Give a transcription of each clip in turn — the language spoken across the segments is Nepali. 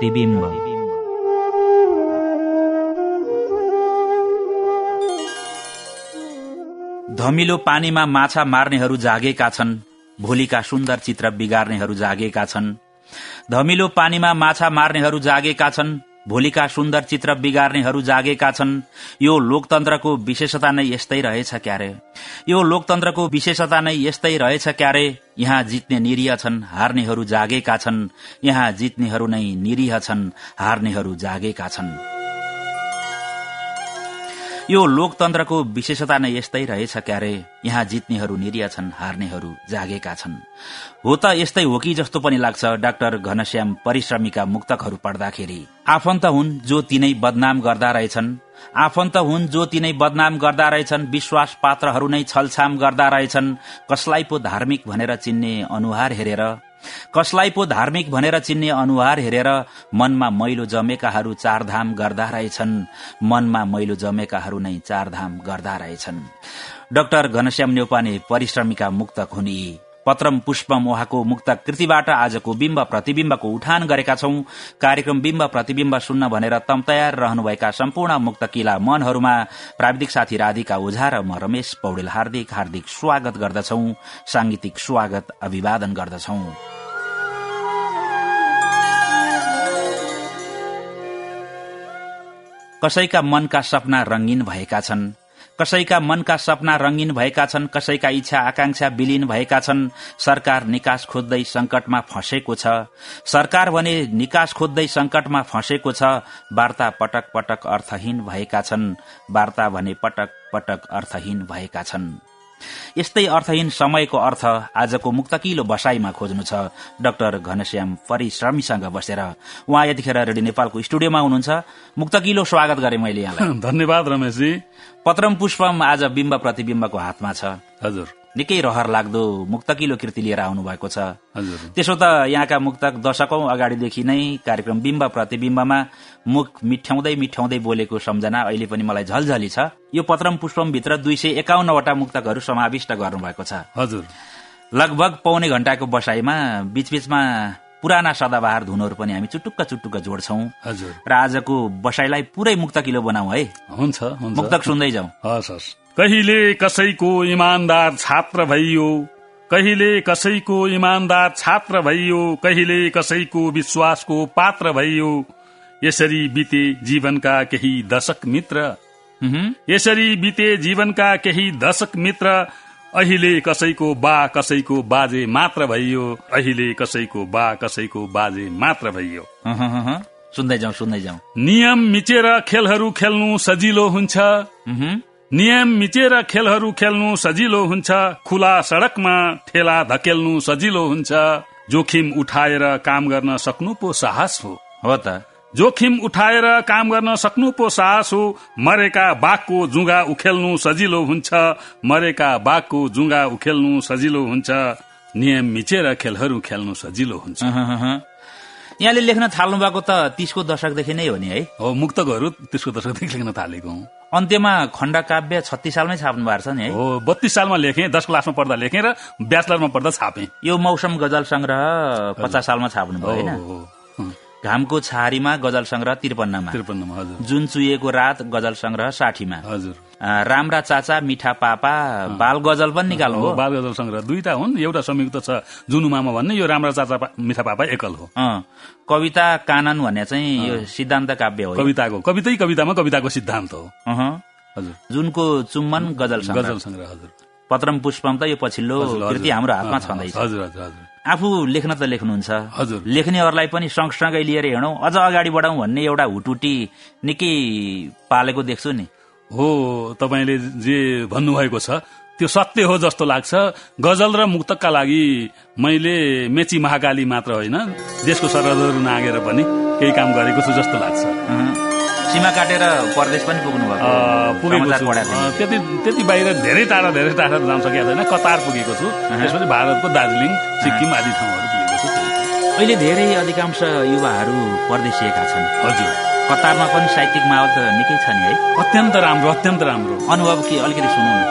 बिम्ब प्रतिबिम्ब। धमिलो पानीमा माछा मार्नेहरू जागेका छन् भोलिका सुन्दर चित्र बिगार्नेहरू जागेका छन्। धमिलो पानीमा माछा मार्नेहरू जागेका छन् भोलिका सुन्दर चित्र बिगार्नेहरू जागेका छन्। यो लोकतन्त्रको विशेषता नै यस्तै रहेछ क्यारे। यो लोकतन्त्रको विशेषता नै यस्तै रहेछ क्यारे। यहाँ जित्ने निरीह छन् हार्नेहरू जागेका छन्। यहाँ जित्नेहरू नै निरीह छन् हार्नेहरू जागेका छन्। यो लोकतन्त्रको विशेषता नै यस्तै रहेछ क्यारे। यहाँ जित्नेहरू निरीह छन् हार्नेहरू जागेका छन्। हो त यस्तै हो कि जस्तो पनि लाग्छ डाक्टर घनश्याम परिश्रमीका मुक्तकहरू पढ्दाखेरि। आफन्त हुन् जो तिनै बदनाम गर्दा रहेछन्। आफन्त हुन् जो तिनै बदनाम गर्दा रहेछन्। विश्वास पात्रहरू नै छलछाम गर्दा रहेछन्। कसलाई पो धार्मिक भनेर चिन्ने अनुहार हेरेर कसलाई पो धार्मिक भनेर चिन्ने अनुहार हेरेर मनमा मैलो जमेकाहरू चारधाम गर्दा रहेछन्। मनमा मैलो जमेकाहरू नै चारधाम गर्दा रहेछन्। डाक्टर घनश्याम नेौपाने परिश्रमीका मुक्तक हुन् पत्रम पुष्पम उहाँको मुक्त कृतिबाट आजको बिम्ब प्रतिविम्बको उठान गरेका छौं। कार्यक्रम बिम्ब प्रतिविम्ब सुन्न भनेर तम तयार रहनुभएका सम्पूर्ण मुक्त किला मनहरूमा प्राविधिक साथी राधिका ओझा र म रमेश पौडेल हार्दिक हार्दिक स्वागत गर्दछौ। सांगीतिक स्वागत अभिवादन गर्दछौ। कसैका मनका सपना रंगीन भएका छन्। कसैका मनका सपना रंगीन भएका छन् कसैका इच्छा आकांक्षा विलीन भएका छन्। सरकार निकास खोज्दै संकटमा फँसेको छ। सरकार भने निकास खोज्दै संकटमा फँसेको छ। वार्ता पटक पटक अर्थहीन भएका छन्। वार्ता भने पटक पटक अर्थहीन भएका छन्। यस्तै अर्थहीन समयको अर्थ आजको मुक्तकिलो बसाईमा खोज्नु छ। डाक्टर घनश्याम परिश्रमीसँग बसेर। उहाँ यतिखेर रेडियो नेपालको स्टुडियोमा हुनुहुन्छ। मुक्तकिलो स्वागत गरे मैले यहाँलाई। धन्यवाद रमेशजी। पत्रम पुष्पम आज बिम्ब प्रतिविम्बको हातमा छ। हजुर। निकै रहर लाग्दो मुक्तकिलो कृति लिएर आउनु भएको छ। हजुर। त्यसो त यहाँका मुक्तक दशकौं अगाडिदेखि नै कार्यक्रम बिम्ब प्रतिविम्बमा मुख मिठ्याउँदै मिठ्याउँदै बोलेको सम्झना अहिले पनि मलाई झलझली छ। यो पत्रम पुष्पम भित्र दुई सय एकाउन्नवटा मुक्तकहरू समाविष्ट गर्नुभएको छ। हजुर। लगभग पौने घण्टाको बसाईमा बीचबीचमा पुराना सदाबहार धुनहरू पनि हामी चुटुक्क चुटुक्क जोड्छौं। हजुर। र आजको बसाईलाई पुरै मुक्तकिलो बनाऊ है। हुन्छ मुक्तक सुन्दै जाउँ हस् हस्। कहिले कसैको इमान्दार छात्र भइयो कहिले कसैको इमान्दार छात्र भइयो कहिले कसैको विश्वासको पात्र भइयो यसरी बिते जीवनका केही दशक मित्र। यसरी बिते जीवनका केही दशक मित्र अहिले कसैको बा कसैको बाजे मात्र भइयो। अहिले कसैको बा कसैको बाजे मात्र भइयो। सुन्दै जाउँ सुन्दै जाउँ। नियम मिचेर खेलहरू खेल्नु सजिलो हुन्छ। नियम मिचेर खेलहरू खेल्नु सजिलो हुन्छ। खुला सड़कमा ठेला धकेल्नु सजिलो हुन्छ। जोखिम उठाएर काम गर्न सक्नु पो साहस हो। हो त। जोखिम उठाएर काम गर्न सक्नु पो साहस हो मरेका बाघको जुङ्गा उखेल्नु सजिलो हुन्छ मरेका बाघको जुङ्गा उखेल्नु सजिलो हुन्छ नियम मिचेर खेलहरू खेल्नु सजिलो हुन्छ। यहाँले लेख्न थाल्नु भएको त तीसको दशकदेखि नै हो नि है? हो मुक्तकहरू त्यसको दशकदेखि लेख्न थालेको हुँ। अन्त्यमा खण्डकाव्य छत्तीस सालमै छाप्नु भएको छ नि है? हो बत्तीस सालमा लेखेँ दस क्लासमा पढ्दा लेखेँ र ब्याचलरमा पढ्दा छापेँ। यो मौसम गजल संग्रह पचास सालमा छाप्नु भयो होइन। घामको छहारीमा गजल संग्रह त्रिपन्नमा। त्रिपन्नमा हजुर। जुन चुएको रात गजल संग्रह साठीमा। हजुर। राम्रा चाचा मिठा पापा बाल गजल पनि निकाल्नु हो। बाल गजल संग्रह दुईटा हुन्। एउटा संयुक्त छ जुनु मामा भन्ने यो राम्रा चाचा पा- मिठा पापा एकल हो। कविता कानन भन्ने चाहिँ यो सिद्धान्त काव्य हो कविताको कवितै कवितामा कविताको सिद्धान्त हो। हजुर। जुनको चुम्बन गजल गजल संग्रह हजुर। पत्रम पुष्पम त यो पछिल्लो कृति हाम्रो हातमा छँदैछ। हजुर हजुर हजुर। आफू लेख्न त लेख्नुहुन्छ। हजुर। लेख्नेहरूलाई पनि सँगसँगै लिएर हिँडौँ अझ अगाडि बढाउँ भन्ने एउटा हुटुटी निकै पालेको देख्छु नि। हो तपाईँले जे भन्नुभएको छ त्यो सत्य हो जस्तो लाग्छ। गजल र मुक्तकका लागि मैले मेची महाकाली मात्र होइन देशको सरहदहरू नागेर पनि केही काम गरेको छु जस्तो लाग्छ। सीमा काटेर परदेश पनि पुग्नु भएको त्यति त्यति बाहिर धेरै टाढा धेरै टाढा जान सकेको छैन। कतार पुगेको छु। त्यसपछि भारतको दार्जिलिङ सिक्किम आदि ठाउँहरू पुगेको छु। अहिले धेरै अधिकांश युवाहरू परदेशिएका छन्। हजुर। कतारमा पनि साहित्यिक माहौल त निकै छ नि है। अत्यन्त राम्रो अत्यन्त राम्रो। अनुभव के अलिकति सुनौ न।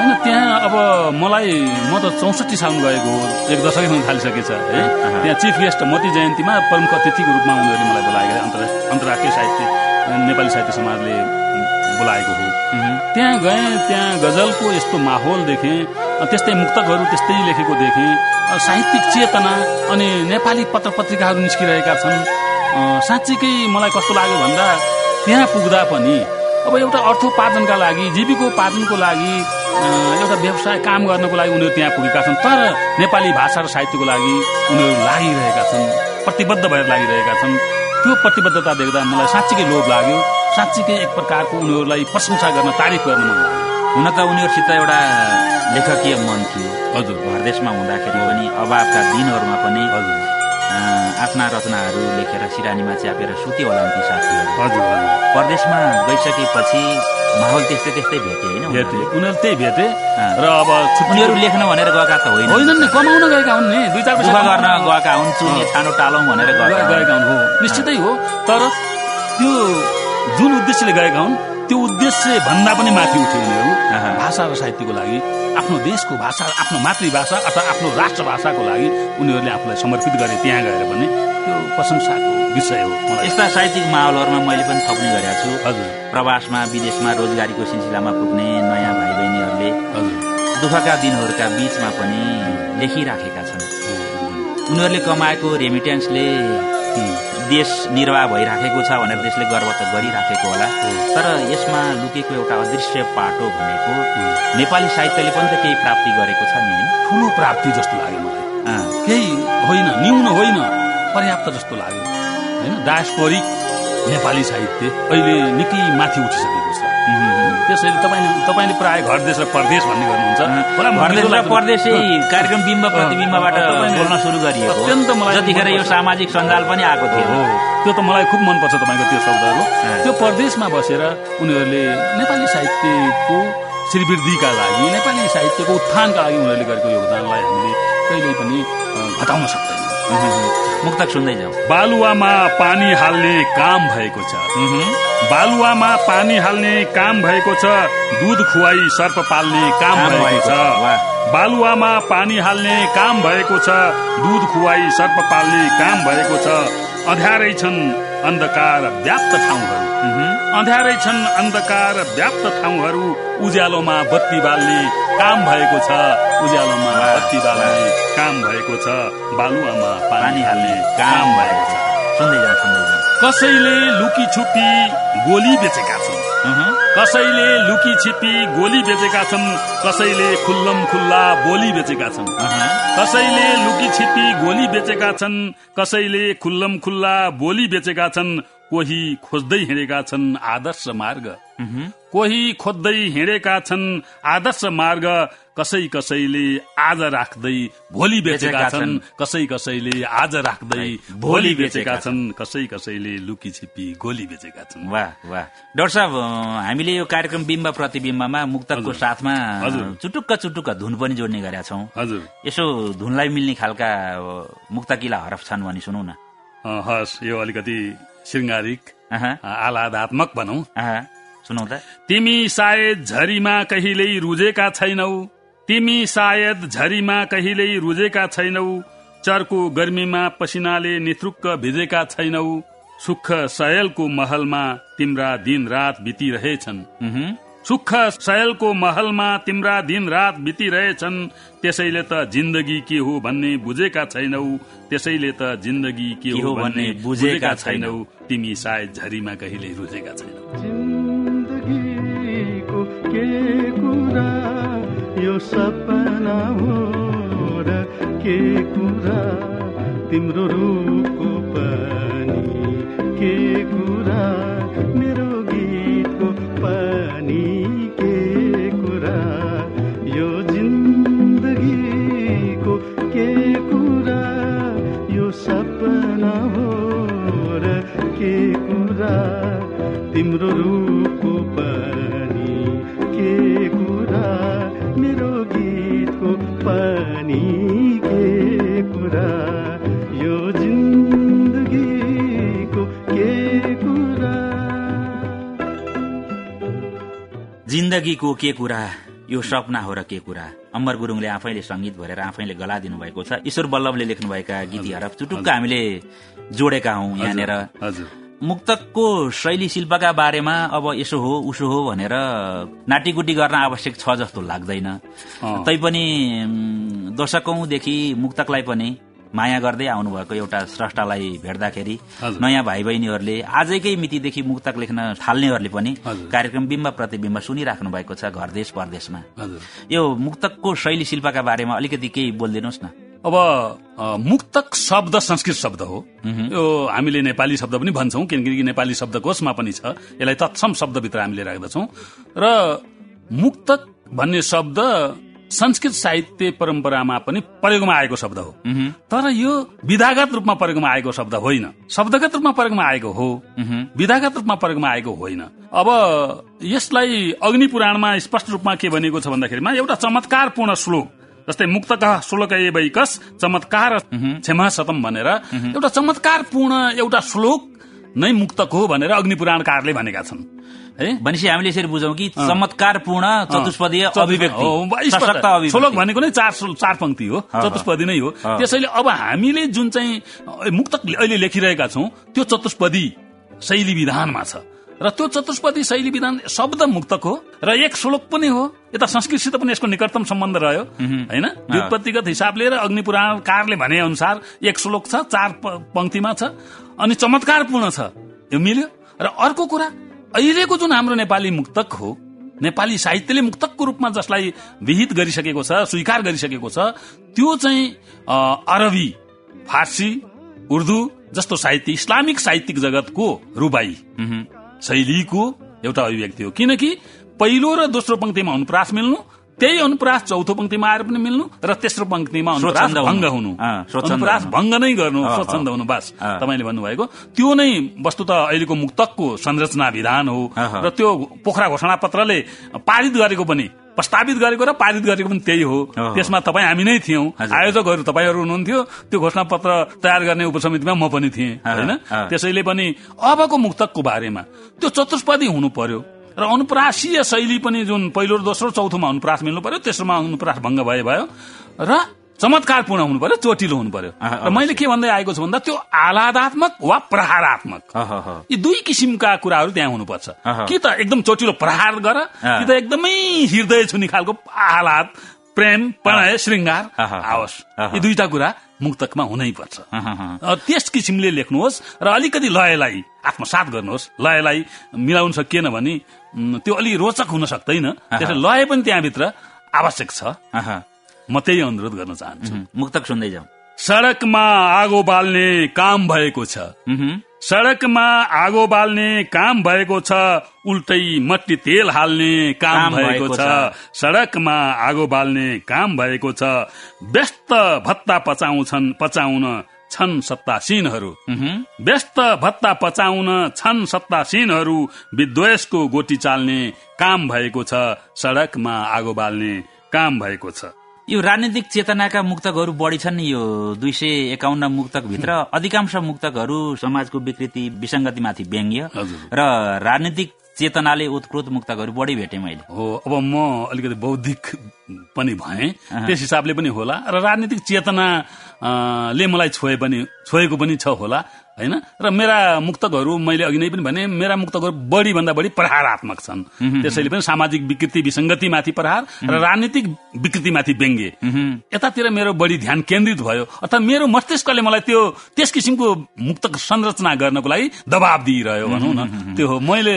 होइन त्यहाँ अब मलाई म त चौसठी सालमा गएको हो एक दशकै हुन थालिसकेछ है त्यहाँ चिफ गेस्ट मोती जयन्तीमा प्रमुख अतिथिको रूपमा उनीहरूले मलाई बोलाएको अन्तर्राष्ट्रिय अन्तर्राष्ट्रिय साहित्य नेपाली साहित्य समाजले बोलाएको हो। त्यहाँ गएँ त्यहाँ गजलको यस्तो माहौल देखेँ त्यस्तै मुक्तकहरू त्यस्तै लेखेको देखेँ। साहित्यिक चेतना अनि नेपाली पत्र पत्रिकाहरू निस्किरहेका छन्। साँच्चीकै मलाई कस्तो लाग्यो भन्दा त्यहाँ पुग्दा पनि अब एउटा अर्थोपार्जनका लागि जीविकोपार्जनको लागि एउटा व्यवसाय काम गर्नको लागि उनीहरू त्यहाँ पुगेका छन्। तर नेपाली भाषा र साहित्यको लागि उनीहरू लागिरहेका छन्। प्रतिबद्ध भएर लागिरहेका छन्। त्यो प्रतिबद्धता देख्दा मलाई साँच्चीकै लोभ लाग्यो। साँच्चीकै एक प्रकारको उनीहरूलाई प्रशंसा गर्न तारिफ गर्न मन लाग्यो। हुन त उनीहरूसित एउटा लेखकीय मन थियो। हजुर। घरदेशमा हुँदाखेरि पनि अभावका दिनहरूमा पनि हजुर। आफ्ना रचनाहरू लेखेर सिरानीमा च्यापेर सुते होला ती साथीहरू। हजुर हजुर। परदेशमा गइसकेपछि माहौल त्यस्तै त्यस्तै भेटे होइन? उनीहरू त्यही भेटे। र अब उनीहरू लेख्न भनेर गएका त होइन होइनन् नि कमाउन गएका हुन् नि दुई चार पैसा गर्न गएका हुन् चुने। छानो टालौँ भनेर गएका गए- हुन्। हो निश्चितै हो तर त्यो जुन उद्देश्यले गएका हुन् त्यो उद्देश्य भन्दा पनि माथि उठ्यो उनीहरू। भाषा र साहित्यको लागि आफ्नो देशको भाषा आफ्नो मातृभाषा अथवा आफ्नो राष्ट्रभाषाको लागि उनीहरूले आफूलाई समर्पित गरे त्यहाँ गएर पनि त्यो प्रशंसाको विषय हो यस्ता साहित्यिक माहौलहरूमा मैले पनि थप्ने गरेका छु। हजुर। प्रवासमा विदेशमा रोजगारीको सिलसिलामा पुग्ने नयाँ भाइ बहिनीहरूले हजुर। दुःखका दिनहरूका बीचमा पनि लेखिराखेका छन्। उनीहरूले कमाएको रेमिटेन्सले। देश निर्वाह भइराखेको छ भनेर देशले गर्व त गरिराखेको होला। तर यसमा लुकेको एउटा अदृश्य पाटो भनेको नेपाली साहित्यले पनि त केही प्राप्ति गरेको छ नि? ठुलो प्राप्ति जस्तो लाग्यो मलाई। केही होइन न्यून होइन। पर्याप्त जस्तो लाग्यो। होइन डायस्पोरिक नेपाली साहित्य अहिले निकै माथि उठिसकेको छ। त्यसैले तपाईँले तपाईँले प्राय घर देश र परदेश भन्ने गर्नुहुन्छ। र परदेशै कार्यक्रम बिम्ब प्रतिबिम्बबाट बोल्न सुरु हो। अत्यन्त मलाई जतिखेर यो। सामाजिक सञ्जाल पनि आएको थियो। हो त्यो त मलाई खुब मनपर्छ तपाईँको त्यो शब्दहरू। त्यो परदेशमा बसेर उनीहरूले नेपाली साहित्यको श्रीवृद्धिका लागि नेपाली साहित्यको उत्थानका लागि उनीहरूले गरेको योगदानलाई हामीले कहिल्यै पनि घटाउन सक्दैनौँ। मुक्तक सुन्दै जाउँ बालुवामा पानी हाल्ने काम भएको छ। बालुवामा पानी हाल्ने काम भएको छ। दुध खुवाई सर्प पाल्ने काम भएको छ। बालुवामा पानी हाल्ने काम भएको छ। दुध खुवाई सर्प पाल्ने काम भएको छ। अँध्यारै छन् अन्धकार व्याप्त ठाउँहरू। अँध्यारै छन् अन्धकार व्याप्त ठाउँहरू। उज्यालोमा बत्ती बाल्ने काम भएको छ। उज्यालोमा बत्ती बाल्ने काम भएको छ। बालुवामा पानी हाल्ने काम भएको छ। कसैले लुकी छुपी गोली बेचेका छन्। कसैले लुकी छिपी गोली बेचेका छन् कसैले खुल्लम खुल्ला बोली बेचेका छन्। कसैले लुकी छिपी गोली बेचेका छन् कसैले खुल्लम खुल्ला बोली बेचेका छन् कोही खोज्दै हिँडेका छन् आदर्श मार्ग। कोही खोज्दै हिँडेका छन् आदर्श मार्ग कसै कसैले आज राख्दै भोलि बेचेका छन्। कसै कसैले आज राख्दै भोलि बेचेका छन्। कसै कसैले लुकी छिपी गोली बेचेका छन्। वाह वाह। डाक्टर साहब हामीले यो कार्यक्रम बिम्ब प्रतिबिम्बमा मुक्तकको हजुर। साथमा। चुटुक्क चुटुक्क धुन पनि जोड्ने गरेका छौँ। हजुर। यसो धुनलाई मिल्ने खालका मुक्तकिला हरफ छन् भने सुनौ न। हस् यो अलिकति अँ, आह्लादात्मक भनौँ। अहँ, सुनौ त तिमी सायद झरीमा कहिल्यै रुजेका छैनौ। तिमी सायद झरीमा कहिल्यै रुजेका छैनौ। चर्को गर्मीमा पसिनाले निथुक्क भिजेका छैनौ। सुख सयलको महलमा तिम्रा दिन रात बितिरहेछन्। उहुँ, सुख सयलको महलमा तिम्रा दिन रात बितिरहेछन्। त्यसैले त जिन्दगी के हो भन्ने बुझेका छैनौ। त्यसैले त जिन्दगी के हो भन्ने बुझेका छैनौ। तिमी सायद झरीमा कहिले रुजेका छैनौ। कुरा यो सपना हो र के कुरा? तिम्रो रूपको पनि के कुरा? के कुरा? यो सपना हो र के कुरा? अम्बर गुरुङले आफैले संगीत भरेर आफैले गला दिनुभएको छ। ईश्वर बल्लभले लेख्नुभएका गीतहरू चुटुक्क हामीले जोडेका हौं यहाँनिर। मुक्तकको शैली शिल्पका बारेमा अब यसो हो उसो हो भनेर नाटीकुटी गर्न आवश्यक छ जस्तो लाग्दैन। तैपनि दशकौंदेखि मुक्तकलाई पनि माया गर्दै आउनुभएको एउटा स्रष्टालाई भेट्दाखेरि। नयाँ भाइ बहिनीहरूले आजकै मितिदेखि मुक्तक लेख्न थाल्नेहरूले पनि। कार्यक्रम बिम्ब प्रतिबिम्ब सुनिराख्नु भएको छ घर देश परदेशमा। यो मुक्तकको शैली शिल्पका बारेमा अलिकति केही बोलिदिनुहोस् न। अब मुक्तक शब्द संस्कृत शब्द हो। यो हामीले नेपाली शब्द पनि भन्छौँ किनकि नेपाली शब्दकोशमा पनि छ। यसलाई तत्सम शब्दभित्र हामीले राख्दछौँ। र मुक्तक भन्ने शब्द संस्कृत साहित्य परम्परामा पनि प्रयोगमा आएको शब्द हो। तर यो विधागत रूपमा प्रयोगमा आएको शब्द होइन। शब्दगत रूपमा प्रयोगमा आएको हो। विधागत रूपमा प्रयोगमा आएको होइन। अब यसलाई अग्नि पुराणमा स्पष्ट रूपमा के भनिएको छ भन्दाखेरिमा एउटा चमत्कारपूर्ण श्लोक जस्तै मुक्तक श्लोक ए वैकस चमत्कार क्षमा सतम भनेर एउटा चमत्कारपूर्ण एउटा श्लोक नै मुक्तक हो भनेर अग्नि पुराणकारले भनेका छन्। है? भनेपछि हामीले यसरी बुझौँ कि चमत्कारपूर्ण चतुष्पदीय चतुष्पद- अभिव्यक्ति। श्लोक भनेको नै चार चार पंक्ति हो। चतुष्पदी नै हो। त्यसैले अब हामीले जुन चाहिँ मुक्तक अहिले लेखिरहेका छौँ त्यो चतुष्पदी शैली विधानमा छ। र त्यो चतुष्पदी शैली विधान शब्द मुक्तक हो र एक श्लोक पनि हो। यता संस्कृतसित पनि यसको निकटतम सम्बन्ध रह्यो। होइन? व्युत्पत्तिगत हिसाबले र अग्नि पुराणकारले भने अनुसार एक श्लोक छ चार पंक्तिमा छ अनि चमत्कारपूर्ण छ। यो मिल्यो। र अर्को कुरा अहिलेको जुन हाम्रो नेपाली मुक्तक हो नेपाली साहित्यले मुक्तकको रूपमा जसलाई विहित गरिसकेको छ स्वीकार गरिसकेको छ त्यो चाहिँ अरबी फारसी उर्दू जस्तो साहित्य इस्लामिक साहित्यिक जगतको रुबाई। शैलीको एउटा अभिव्यक्ति हो किनकि पहिलो र दोस्रो पंक्तिमा अनुप्रास मिल्नु त्यही अनुप्रास चौथो पंक्तिमा आएर पनि मिल्नु र तेस्रो पंक्तिमा अनुप्रास। भङ्ग हुनु अनुप्रास। भङ्ग नै गर्नु स्वच्छन्द। हुनु बास। तपाईँले भन्नुभएको त्यो नै वस्तुत अहिलेको मुक्तकको संरचना विधान हो। र त्यो पोखरा घोषणा पत्रले पारित गरेको पनि प्रस्तावित गरेको र पारित गरेको पनि त्यही हो। त्यसमा तपाईँ हामी नै थियौं। आयोजकहरू तपाईँहरू हुनुहुन्थ्यो। त्यो घोषणा पत्र तयार गर्ने उपसमितिमा म पनि थिएँ होइन। त्यसैले पनि अबको मुक्तकको बारेमा त्यो चतुष्पदी हुनु पर्यो र अनुप्रासीय शैली पनि जुन पहिलो र दोस्रो चौथोमा अनुप्रास मिल्नु पर्यो तेस्रोमा अनुप्रास भङ्ग भए भयो। र चमत्कारपूर्ण हुनु पर्यो चोटिलो हुनु पर्यो। र मैले के भन्दै आएको छु भन्दा त्यो आह्लादात्मक वा प्रहारात्मक। यी दुई किसिमका कुराहरू त्यहाँ हुनुपर्छ। कि त एकदम चोटिलो प्रहार गर कि त एकदमै हृदय छुने खालको आह्लाद प्रेम प्रणय श्रृङ्गार। आओस्। यी दुईटा कुरा मुक्तकमा हुनै पर्छ। त्यस किसिमले लेख्नुहोस् र अलिकति लयलाई आत्मसात गर्नुहोस्। लयलाई मिलाउन सकिएन भने त्यो अलि रोचक हुन सक्दैन। त्यसले लय पनि त्यहाँभित्र आवश्यक छ। म त्यही अनुरोध गर्न चाहन्छु मुक्तक सुन्दै जाउँ सड़कमा आगो बाल्ने काम भएको छ। सड़कमा आगो बाल्ने काम भएको छ उल्टै मट्टी तेल हाल्ने काम काम भएको छ। सड़कमा आगो बाल्ने काम भएको छ व्यस्त भत्ता पचाउँछन् पचाउन छन् सत्तासीनहरू। व्यस्त भत्ता पचाउन छन् सत्तासीनहरू विद्वेषको गोटी चाल्ने काम भएको छ सड़कमा आगो बाल्ने काम भएको छ यो राजनीतिक चेतनाका मुक्तकहरू बढी छन्। नि यो दुई सय एकाउन्न मुक्तकभित्र अधिकांश मुक्तकहरू समाजको विकृति विसङ्गतिमाथि व्यङ्ग्य। र राजनीतिक चेतनाले उत्कृत मुक्तकहरू बढी भेटे मैले। हो अब म अलिकति बौद्धिक पनि भएँ। त्यस हिसाबले पनि होला। र राजनीतिक चेतना ले मलाई छोए पनि छोएको पनि छ होला होइन? र मेरा मुक्तकहरू मैले अघि नै पनि भने मेरा मुक्तकहरू बढी भन्दा बढी प्रहारात्मक छन्। त्यसैले पनि सामाजिक विकृति विसङ्गतिमाथि प्रहार र राजनीतिक विकृतिमाथि व्यङ्ग्य। यतातिर मेरो बढी ध्यान केन्द्रित भयो अर्थात् मेरो मस्तिष्कले मलाई त्यो त्यस किसिमको मुक्तक संरचना गर्नको लागि दबाब दिइरह्यो भनौँ न। त्यो हो। मैले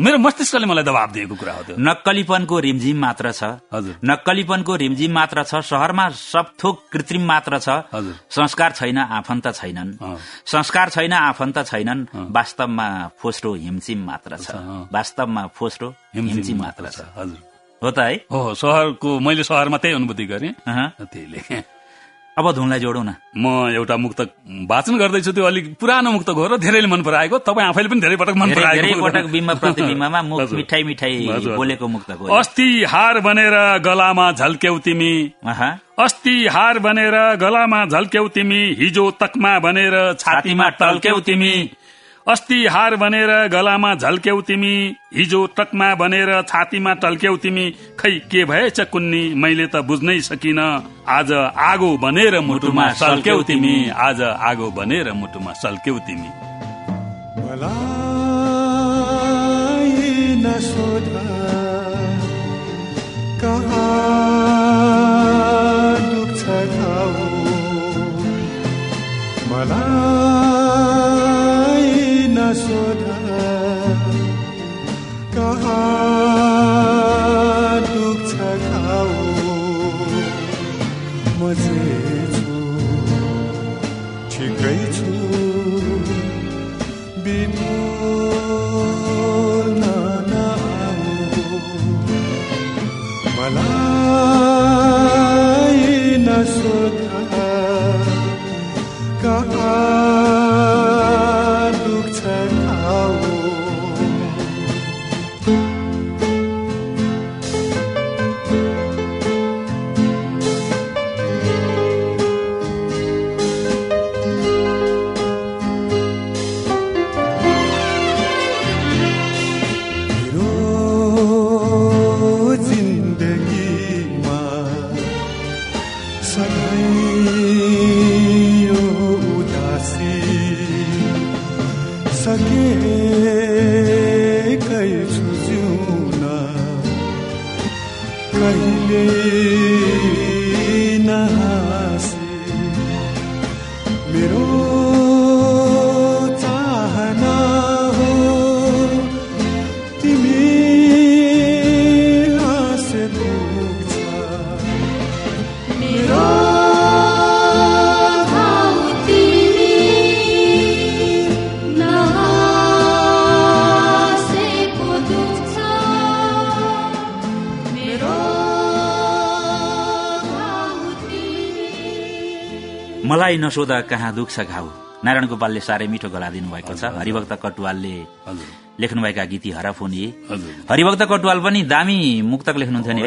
मेरो मस्तिष्कले मलाई दबाब दिएको कुरा हो त्यो। नक्कलीपनको रिमझिम मात्र छ। हजुर। नक्कलीपनको रिमझिम मात्र छ। सहरमा सब थोक कृत्रिम मात्र छ। हजुर। संस्कार छैन आफन्त छैनन्। संस्कार छैन आफन्त छैनन्। वास्तवमा फोस्रो हिमचिम मात्र छ। वास्तवमा फोस्रो हिमचिम मात्र छ। हजुर। हो त है? हो सहरको मैले सहरमा त्यही अनुभूति गरेँ। त्यही लेखेँ। अब धुनलाई जोडौँ न। म एउटा मुक्तक वाचन गर्दैछु त्यो अलिक पुरानो मुक्तक हो र धेरैले मन पराएको। तपाईँ आफैले पनि धेरै पटक मन पराएको धेरै पटक बिम्ब प्रतिबिम्बमा मुख हजुर। मिठाई मिठाई हजुर, हजुर। बोलेको मुक्तक हो अस्ति हार बनेर गलामा झल्क्यौ तिमी। अस्ति हार बनेर गलामा झल्क्यौ तिमी। हिजो तकमा बनेर छातीमा टल्क्यौ तिमी। अस्ति हार बनेर गलामा झल्क्यौ तिमी हिजो टकमा बनेर छातीमा टल्क्यौ तिमी खै के भएछ कुन्नी मैले त बुझ्नै सकिन। आज आगो बनेर मुटुमा सल्क्यौ तिमी आज आगो बनेर मुटुमा सल्क्यौ तिमी। मलाई नसोध यो उदासी छु जिउन कहिले मलाई नसोधा कहाँ दुख्छ घाउ। नारायण गोपालले साह्रै मिठो गला दिनुभएको छ। हरिभक्त कटुवालले हजुर। लेख्नुभएका गीती हरफ हुने हजुर। हरिभक्त कटुवाल पनि दामी मुक्तक लेख्नुहुन्थ्यो नि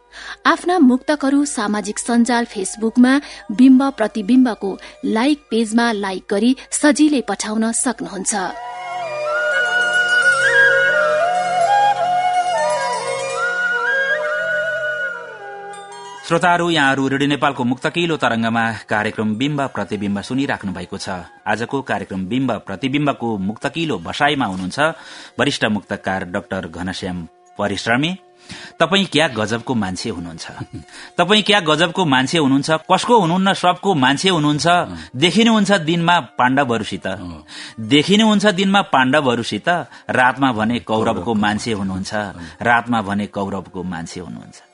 आफ्ना मुक्तकहरू सामाजिक सञ्जाल फेसबुकमा बिम्ब प्रतिविम्बको लाइक पेजमा लाइक गरी सजिलै पठाउन सक्नुहुन्छ। श्रोताहरू यहाँहरू रेडियो नेपालको मुक्तकिलो तरंगमा कार्यक्रम बिम्ब प्रतिविम्ब सुनिराख्नु भएको छ। आजको कार्यक्रम बिम्ब प्रतिविम्बको मुक्तकिलो बसाईमा हुनुहुन्छ वरिष्ठ मुक्तकार डाक्टर घनश्याम परिश्रमी। तपाई क्या गजबको मान्छे हुनुहुन्छ? तपाई क्या गजबको मान्छे हुनुहुन्छ? कसको हुनुहुन्न? सबको मान्छे हुनुहुन्छ? देखिनुहुन्छ दिनमा पाण्डवहरूसित। देखिनुहुन्छ दिनमा पाण्डवहरूसित। रातमा भने कौरवको मान्छे हुनुहुन्छ। रातमा भने कौरवको मान्छे हुनुहुन्छ।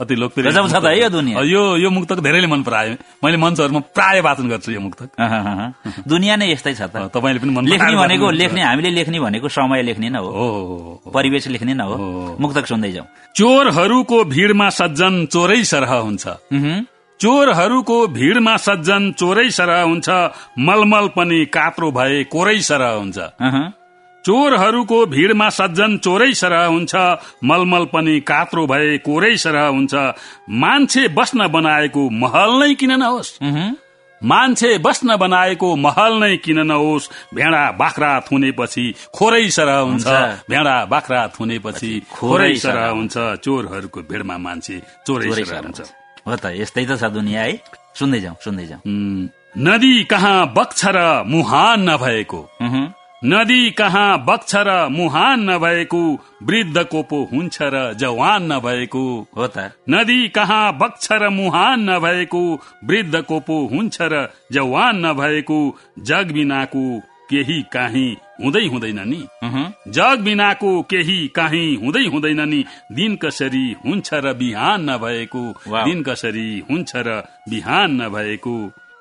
अति लोकप्रिय है यो दुनियाँ। यो यो मुक्तक धेरैले मन परायो मैले मञ्चहरूमा प्राय वाचन गर्छु यो मुक्तक। दुनियाँ नै यस्तै छ त तपाईँले पनि मन लेख्ने भनेको लेख्ने हामीले लेख्ने भनेको समय लेख्ने न हो। परिवेश लेख्ने न हो। मुक्तक सुन्दै जाउँ चोरहरूको भिडमा सज्जन चोरै सरह हुन्छ। चोरहरूको भिडमा सज्जन चोरै सरह हुन्छ मलमल पनि कात्रो भए कोरै सरह हुन्छ। चोरहरूको भिडमा सज्जन चोरै सरह हुन्छ मलमल पनि कात्रो भए कोरै सरह हुन्छ। मान्छे बस्न बनाएको महल नै किन नहोस्? मान्छे बस्न बनाएको महल नै किन नहोस्? भेडा बाख्रा थुनेपछि खोरै सरह हुन्छ। भेडा बाख्रा थुनेपछि खोरै सरह हुन्छ। चोरहरूको भिडमा मान्छे चोरै सरह हुन्छ। हो त यस्तै त छ दुनियाँ है। सुन्दै जाउँ सुन्दै जाउँ। नदी कहाँ बग्छ र मुहान नभएको। नदी कहाँ बग्छ र मुहान नभएको वृद्धको पो हुन्छ र जवान नभएको हो त नदी कहाँ बग्छ र मुहान नभएको वृद्धको पो हुन्छ र जवान नभएको जग बिनाको केही काहीँ हुँदै हुँदैन नि। जग बिनाको केही काहीँ हुँदै हुँदैन नि दिन कसरी हुन्छ र बिहान नभएको। दिन कसरी हुन्छ र बिहान नभएको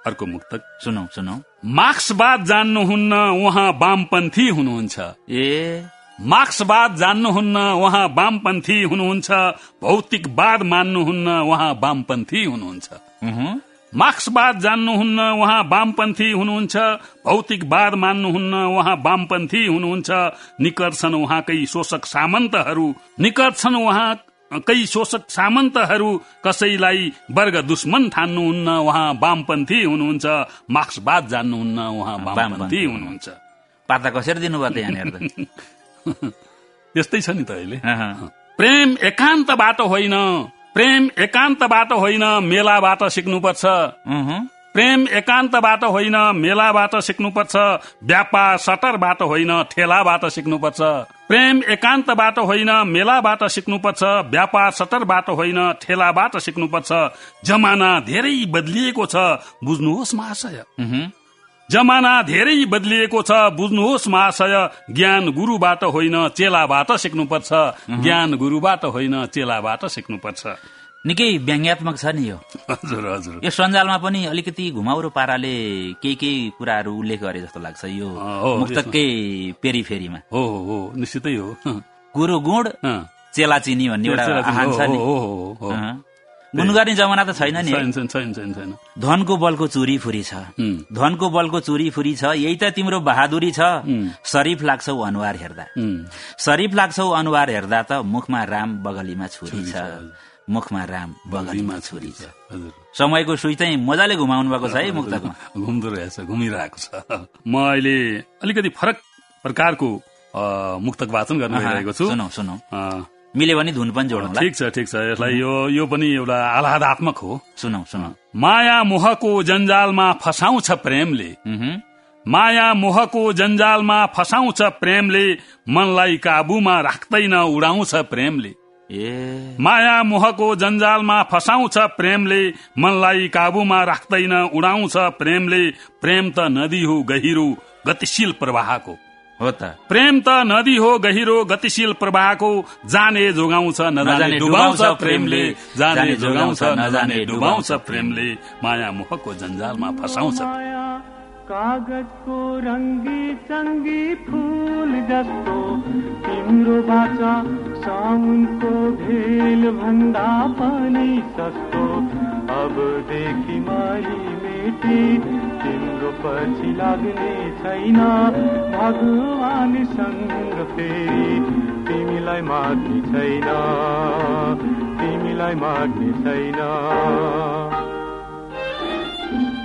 अर्को मुक्तक सुनौ सुनौ। मार्क्सवाद जान्नुहुन्न उहाँ वामपन्थी हुनुहुन्छ। ए? मार्क्सवाद जान्नुहुन्न उहाँ वामपन्थी हुनुहुन्छ। भौतिकवाद मान्नुहुन्न उहाँ वामपन्थी हुनुहुन्छ। उहुँ। मार्क्सवाद जान्नुहुन्न उहाँ वामपन्थी हुनुहुन्छ। भौतिकवाद मान्नुहुन्न उहाँ वामपन्थी हुनुहुन्छ। निकट छन् उहाँकै शोषक सामन्तहरू निकट छन् उहाँकै शोषक सामन्तहरू कसैलाई वर्ग दुश्मन ठान्नुहुन्न उहाँ वामपन्थी हुनुहुन्छ। मार्क्सवाद जान्नुहुन्न उहाँ वामपन्थी हुनुहुन्छ। पाता कसरी दिनुभयो यहाँनिर त? यस्तै छ नि त अहिले। अहँ। प्रेम एकान्तबाट होइन। प्रेम एकान्तबाट होइन। मेलाबाट सिक्नुपर्छ। प्रेम एकान्तबाट होइन मेलाबाट सिक्नुपर्छ व्यापार सटरबाट होइन ठेलाबाट सिक्नुपर्छ। प्रेम एकान्तबाट होइन मेलाबाट सिक्नुपर्छ व्यापार सटरबाट होइन ठेलाबाट सिक्नुपर्छ। जमाना धेरै बदलिएको छ बुझ्नुहोस् महाशय। जमाना धेरै बदलिएको छ बुझ्नुहोस् महाशय। ज्ञान गुरुबाट होइन चेलाबाट सिक्नुपर्छ। ज्ञान गुरुबाट होइन चेलाबाट सिक्नुपर्छ। निकै व्यङ्ग्यात्मक छ नि यो। हजुर हजुर। यो सञ्जालमा पनि अलिकति घुमाउरो पाराले केही केही कुराहरू उल्लेख गरे जस्तो लाग्छ यो मुक्तकै पेरिफेरीमा। हो हो हो निश्चितै हो। गुरु गुण चेला चिनी भन्ने एउटा छ नि। हो, हो, हो। अँ। गुनगर्ने जमाना त छैन नि। धनको बलको चुरी फुरी छ। धनको बलको चुरी फुरी छ। यही त तिम्रो बहादुरी छ। शरीफ लाग्छौ अनुहार हेर्दा। शरीफ लाग्छौ अनुहार हेर्दा त मुखमा राम बगलीमा छुरी छ। मुखमा राम बगलीमा छुरी छ समयको सुई चाहिँ मजाले घुमाउनु भएको छ है मुक्तकमा घुम्दो रहेछ घुमिरहेको छ। म अहिले अलिकति फरक प्रकारको मुक्तक वाचन गर्न गइरहेको छु। सुनौ सुनौ। अ, मिल्यो भने धुन पनि जोडौँला। ठिक छ ठिक छ। यसलाई यो यो पनि एउटा आह्लादात्मक हो। सुनौ सुनौ। माया मोहको जन्जालमा फसाउँछ प्रेमले। माया मोहको जन्जालमा फसाउँछ प्रेमले। मनलाई काबुमा राख्दैन उडाउँछ प्रेमले। माया मोहको जन्जालमा फसाउँछ प्रेमले मनलाई काबुमा राख्दैन उडाउँछ प्रेमले प्रेम त नदी हो गहिरो गतिशील प्रवाहको। हो त। प्रेम त नदी हो गहिरो गतिशील प्रवाहको जाने जोगाउँछ नजाने डुबाउँछ प्रेमले जाने जोगाउँछ नजाने डुबाउँछ प्रेमले। माया मोहको जन्जालमा फसाउँछ। कागजको रङ्गी चङ्गी फुल जस्तो। तिम्रो बाचा साउनको भेल भन्दा पनि सस्तो। अबदेखि माली मेटी तिम्रो पछि लाग्ने छैन। भगवानसँग फेरि तिमीलाई माग्ने छैन। तिमीलाई माग्ने छैन।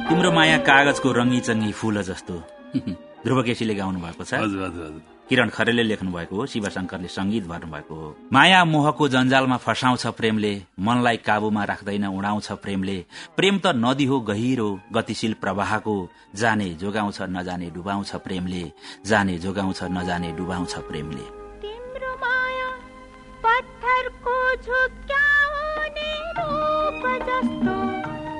तिम्रो माया कागजको रङ्गी चङ्गी फूल जस्तो। ध्रुव केसीले गाउनु भएको छ। हजुर हजुर हजुर। किरण खरेलले लेख्नु भएको हो शिवशंकरले संगीत भर्नुभएको हो। माया मोहको जन्जालमा फसाउँछ प्रेमले मनलाई काबुमा राख्दैन उडाउँछ प्रेमले। प्रेम त नदी हो गहिरो गतिशील प्रवाहको। जाने जोगाउँछ नजाने डुबाउँछ प्रेमले। जाने जोगाउँछ नजाने डुबाउँछ प्रेमले। तिम्रो माया पत्थरको झुक्याउने रूप जस्तो।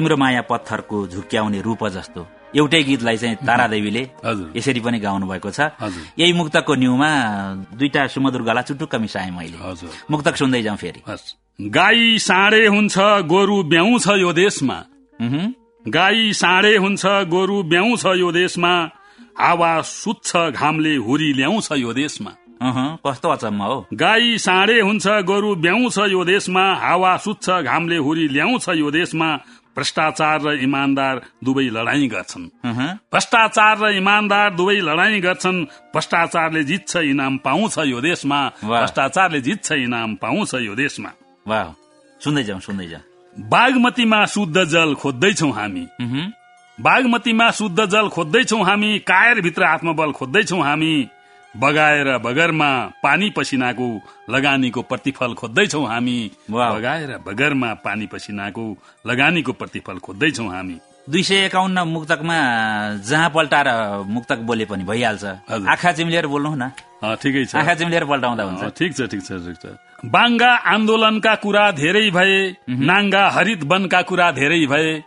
तिम्रो माया पत्थरको झुक्याउने रूप जस्तो। एउटै गीतलाई चाहिँ तारादेवीले। यसरी पनि गाउनु भएको छ। यही मुक्तकको न्युमा दुईटा सुमधुर गला चुटुक्क मिसाएँ मैले। मुक्तक सुन्दै जाउँ फेरि। गाई साँडे हुन्छ गोरु ब्याउ छ यो देशमा। गाई साँडे हुन्छ गोरु ब्याउ छ यो देशमा। हावा सुत्छ घामले हुरी ल्याउँछ यो देशमा। कस्तो अचम्म हो। गाई साँडे हुन्छ गोरु ब्याउँछ यो देशमा। हावा सुत्छ घामले हुरी ल्याउँछ यो देशमा। भ्रष्टाचार र इमान्दार दुवै लडाईँ गर्छन्। भ्रष्टाचार र इमान्दार दुवै लडाईँ गर्छन्। भ्रष्टाचारले जित्छ इनाम पाउँछ यो देशमा। भ्रष्टाचारले जित्छ इनाम पाउँछ यो देशमा। सुन्दै जाउँ सुन्दै जाउँ बागमतीमा शुद्ध जल खोज्दैछौ हामी। बागमतीमा शुद्ध जल खोज्दैछौ हामी। कायर भित्र आत्मबल खोज्दैछौ हामी। बगाएर बगरमा पानी पसिनाको लगानीको प्रतिफल खोज्दैछौ हामी। बगाएर बगरमा पानी पसिनाको लगानीको प्रतिफल खोज्दैछौ हामी। दुई सय एकाउन्न मुक्तकमा जहाँ पल्टाएर मुक्तक बोले पनि भइहाल्छ। आँखा चिम्लिएर बोल्नु न ठिकै छ। आँखा चिम्लिएर पल्टाउँदा हुन्छ। ठिक छ ठिक छ ठिक छ। बाङ्गा आन्दोलनका कुरा धेरै भए नाङ्गा हरित वनका कुरा धेरै भए।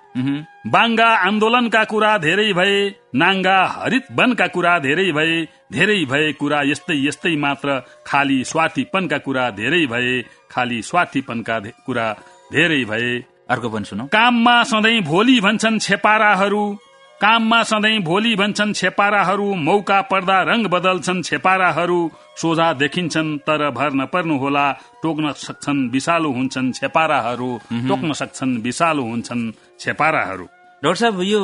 बाङ्गा आन्दोलनका कुरा धेरै भए नाङ्गा हरित वनका कुरा धेरै भए धेरै भए कुरा यस्तै यस्तै मात्र खाली स्वार्थीपनका कुरा धेरै भए खाली स्वार्थीपनका कुरा धेरै भए। अर्को पनि सुनौ। काममा सधैँ भोलि भन्छन् छेपाराहरू। काममा सधैँ भोलि भन्छन् छेपाराहरू मौका पर्दा रंग बदल्छन् छेपाराहरू। सोझा देखिन्छन् तर भर नपर्नु होला। टोक्न सक्छन् विषालु हुन्छन् छेपाराहरू। टोक्न सक्छन् विषालु हुन्छन् छेपाराहरू। डाक्टर साहब यो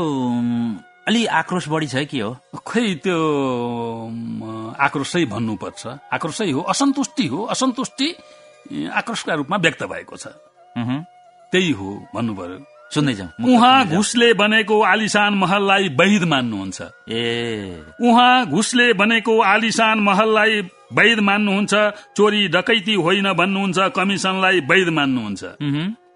अलि आक्रोश बढी छ कि हो? खै त्यो आक्रोशै भन्नुपर्छ। आक्रोशै हो असन्तुष्टि हो। असन्तुष्टि आक्रोशका रूपमा व्यक्त भएको छ। त्यही हो भन्नु पर्यो उहाँ। घुसले बनेको आलिसान महललाई वैध मान्नुहुन्छ ए उहाँ घुसले बनेको आलिसान महललाई वैध मान्नुहुन्छ चोरी डकैती होइन भन्नुहुन्छ कमिसनलाई वैध मान्नुहुन्छ।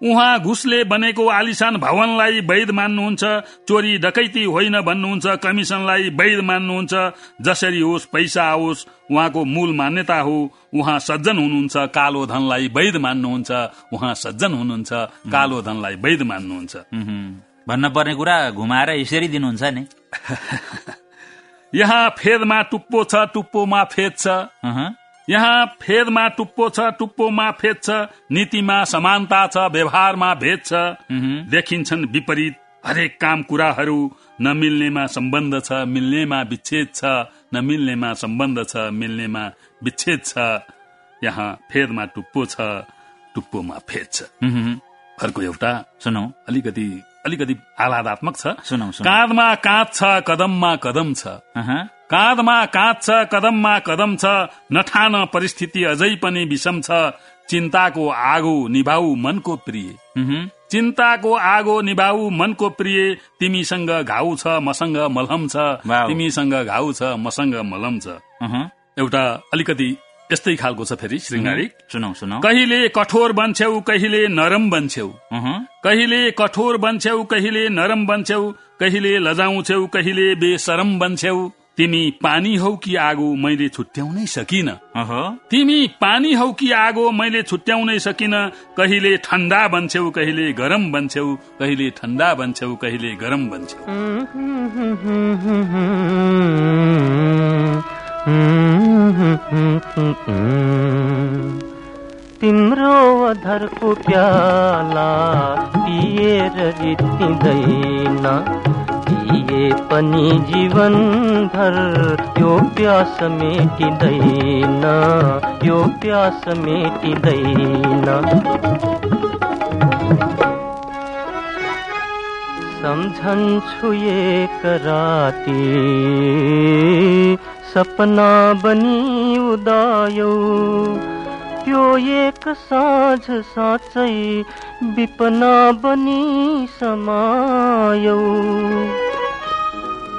उहाँ घुसले बनेको आलिसान भवनलाई वैध मान्नुहुन्छ चोरी डकैती होइन भन्नुहुन्छ कमिसनलाई वैध मान्नुहुन्छ। जसरी होस् पैसा आओस् उहाँको मूल मान्यता हो। उहाँ सज्जन हुनुहुन्छ कालो धनलाई वैध मान्नुहुन्छ। उहाँ सज्जन हुनुहुन्छ कालो धनलाई वैध मान्नुहुन्छ। भन्न पर्ने कुरा घुमाएर यसरी दिनुहुन्छ नि। यहाँ फेदमा टुप्पो छ टुप्पोमा फेद छ। यहाँ फेदमा टुप्पो छ टुप्पोमा फेद छ नीतिमा समानता छ व्यवहारमा भेद छ। देखिन्छन् विपरीत हरेक काम कुराहरू। नमिल्नेमा सम्बन्ध छ मिल्नेमा विच्छेद छ। नमिल्नेमा सम्बन्ध छ मिल्नेमा विच्छेद छ। यहाँ फेदमा टुप्पो छ टुप्पोमा फेद छ। अर्को एउटा सुनौ। अलिकति अलिकति आह्लादात्मक छ। सुनौ काँधमा काँध छ कदममा कदम छ। काँधमा काँध छ कदममा कदम छ नठान परिस्थिति अझै पनि विषम छ। चिन्ताको आगो निभाऊ मनको प्रिय। चिन्ताको आगो निभाऊ मनको प्रिय तिमीसँग घाउ छ मसँग मलहम छ। तिमीसँग घाउ छ मसँग मलहम छ। एउटा अलिकति यस्तै खालको छ फेरि श्रृङ्गारिक सुनौ सुनौ। कहिले कठोर बन्छौ कहिले नरम बन्छौ। कहिले कठोर बन्छौ कहिले नरम बन्छौ कहिले लजाउँछौ कहिले बेसरम बन्छौ। तिमी पानी हौ कि आगो मैले छुट्याउनै सकिन? अहो। तिमी पानी हौ कि आगो मैले छुट्याउनै सकिन? कहिले ठण्डा बन्छौ कहिले गरम बन्छौ कहिले ठण्डा बन्छौ कहिले गरम बन्छौ तिम्रो अधरको प्याला पिएर पिए पनि जीवन भर। यो प्यास मेटिँदैन यो प्यास मेटिँदैन। सम्झन्छु एक राति सपना बनी उदायो। त्यो एक साँझ साँच्चै विपना बनी समायो।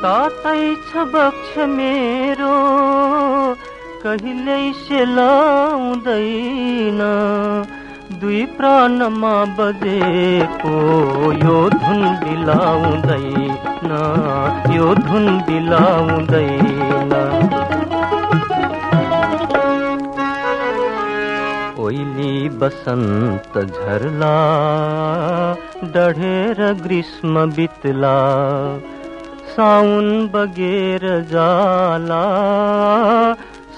तातै छ बक्ष मेरो कहिल्यै सेलाउँदैन। दुई प्राणमा बजेको यो धुन बिलाउँदैन यो धुन बिलाउँदैन ओइली बसन्त झरला डढेर ग्रीष्म बितला साउन बगेर जाला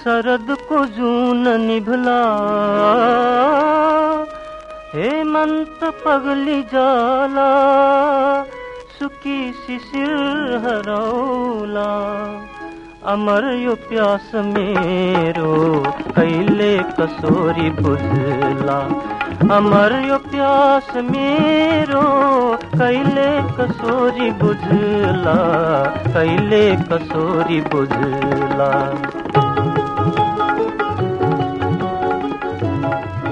शरदको जुन निभला। हेमन्त पगली जाला सुकी शिशिर हरौला। अमर यो प्यास मेरो कैले कसोरी बुझला अमर यो प्यास मेरो कैले कसोरी बुझला कैले कसोरी बुझला।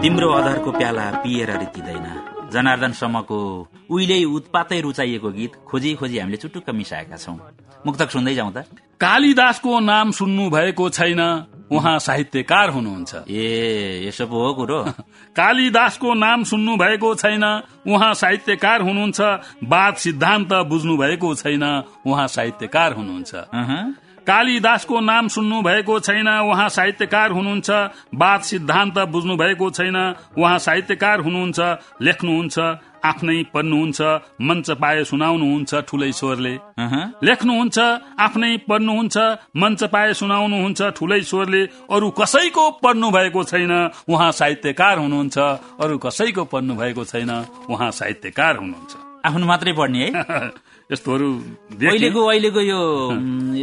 तिम्रो अधरको प्याला पिएर रित्तिँदैन जनार्दनसम्मको उहिले उत्पातै रुचाइएको गीत खोजी खोजी हामीले चुटुक्क मिसाएका छौं। मुक्तक सुन्दै जाउँ त। कालिदासको नाम सुन्नु भएको छैन उहाँ साहित्यकार हुनुहुन्छ। ए यसो पो हो कुरो। कालिदासको नाम सुन्नु भएको छैन उहाँ साहित्यकार हुनुहुन्छ वाद सिद्धान्त बुझ्नु भएको छैन उहाँ साहित्यकार हुनुहुन्छ। कालिदासको नाम सुन्नु भएको छैन उहाँ साहित्यकार हुनुहुन्छ। वाद सिद्धान्त बुझ्नु भएको छैन उहाँ साहित्यकार हुनुहुन्छ लेख्नुहुन्छ आफ्नै पढ्नुहुन्छ मञ्च पाए सुनाउनुहुन्छ ठुलै स्वरले। लेख्नुहुन्छ आफ्नै पढ्नुहुन्छ मञ्च पाए सुनाउनुहुन्छ ठुलै स्वरले। अरू कसैको पढ्नु भएको छैन उहाँ साहित्यकार हुनुहुन्छ। अरू कसैको पढ्नु भएको छैन उहाँ साहित्यकार हुनुहुन्छ। आफ्नो मात्रै पढ्ने है? यस्तोहरू। अहिलेको अहिलेको यो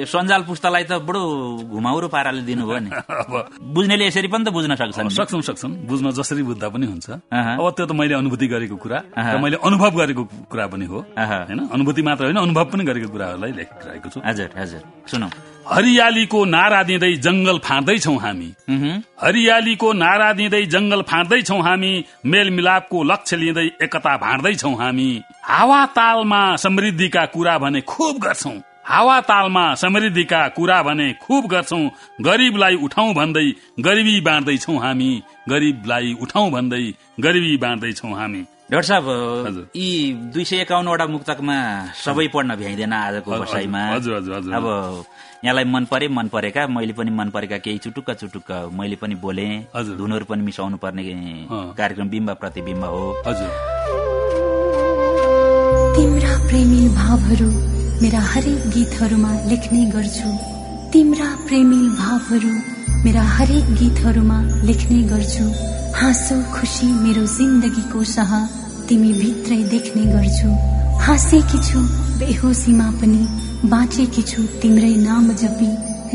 सञ्जाल पुस्तालाई त बडो घुमाउरो पाराले दिनुभयो नि अब बुझ्नेले यसरी पनि त बुझ्न सक्छन् नि। सक्छन् सक्छन् बुझ्न जसरी बुझ्दा पनि हुन्छ। अब त्यो त मैले अनुभूति गरेको कुरा। र मैले अनुभव गरेको कुरा पनि हो। होइन अनुभूति मात्र होइन अनुभव पनि गरेको कुराहरूलाई लेखिरहेको छु हजुर हजुर सुनौ हरियालीको नारा दिँदै जंगल फाँदैछौ हामी। हरियालीको नारा दिँदै जंगल फाँड्दैछौ हामी मेलमिलापको लक्ष्य लिँदै एकता भाँड्दैछौ हामी। हावा तालमा समृद्धिका कुरा भने खुब गर्छौ। हावा तालमा समृद्धिका कुरा भने खुब गर्छौ। गरीबलाई उठाउँ भन्दै गरिबी बाँड्दैछौ हामी। गरीबलाई उठाउँ भन्दै गरिबी बाँड्दैछौ हामी। डाक्टर साहब। यी दुई सय एकाउन्नवटा मुक्तकमा सबै पढ्न भ्याइँदैन आजको बसाइमा। हजुर, हजुर, हजुर। अब यहाँलाई मन परे मन परेका मैले पनि मन परेका केही चुटुक्क चुटुक्क मैले पनि बोले। धुनहरू पनि मिसाउनु पर्ने। कार्यक्रम बिम्ब प्रतिबिम्ब हो। हजुर। तिम्रा प्रेमी भावहरू मेरा हरेक गीतहरूमा लेख्ने गर्छु। तिम्रा प्रेमी भावहरू मेरा हरेक गीतहरूमा लेख्ने गर्छु। हाँसो खुसी मेरो जिन्दगीको सह तिमी भित्रै देख्ने गर्छु। हाँसेकी छु बेहोसीमा पनि। बाँचेकी छु तिम्रै नाम जपी।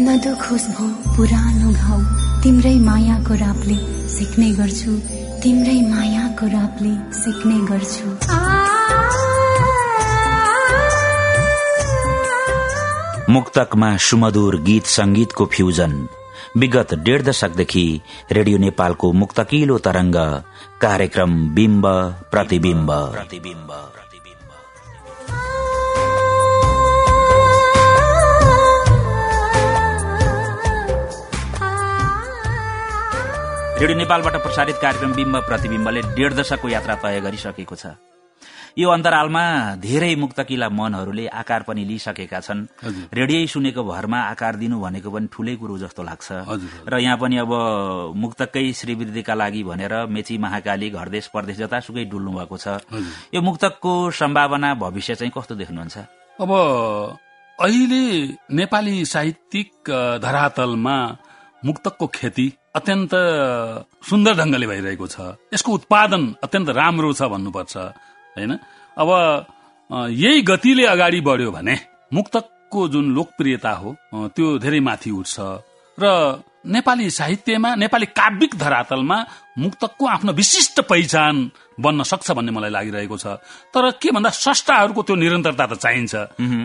नदुखोस् भो पुरानो घाउ। तिम्रै मायाको रापले सिक्ने गर्छु। तिम्रै मायाको रापले सिक्ने गर्छु। मुक्तकमा सुमधुर गीत संगीतको फ्युजन। विगत डेढ दशकदेखि रेडियो नेपालको मुक्तकिलो तरंग कार्यक्रम बिम्ब प्रतिबिम्ब प्रतिबिम्ब। रेडियो नेपालबाट प्रसारित कार्यक्रम बिम्ब प्रतिबिम्बले डेढ दशकको यात्रा तय गरिसकेको छ। यो अन्तरालमा धेरै मुक्तकिला मनहरूले आकार पनि लिइसकेका छन्। रेडियो सुनेको भरमा आकार दिनु भनेको पनि ठूलै कुरो जस्तो लाग्छ। र यहाँ पनि अब मुक्तकै श्रीवृद्धिका लागि भनेर मेची महाकाली घरदेश परदेश जतासुकै डुल्नु भएको छ। यो मुक्तकको सम्भावना भविष्य चाहिँ कस्तो देख्नुहुन्छ? अब अहिले नेपाली साहित्यिक धरातलमा मुक्तकको खेती अत्यन्त सुन्दर ढंगले भइरहेको छ। यसको उत्पादन अत्यन्त राम्रो छ भन्नुपर्छ होइन? अब यही गतिले अगाडि बढ्यो भने मुक्तकको जुन लोकप्रियता हो त्यो धेरै माथि उठ्छ र नेपाली साहित्यमा नेपाली काव्यिक धरातलमा मुक्तकको आफ्नो विशिष्ट पहिचान बन्न सक्छ भन्ने मलाई लागिरहेको छ। तर के भन्दा संस्थाहरूको त्यो निरन्तरता त चाहिन्छ।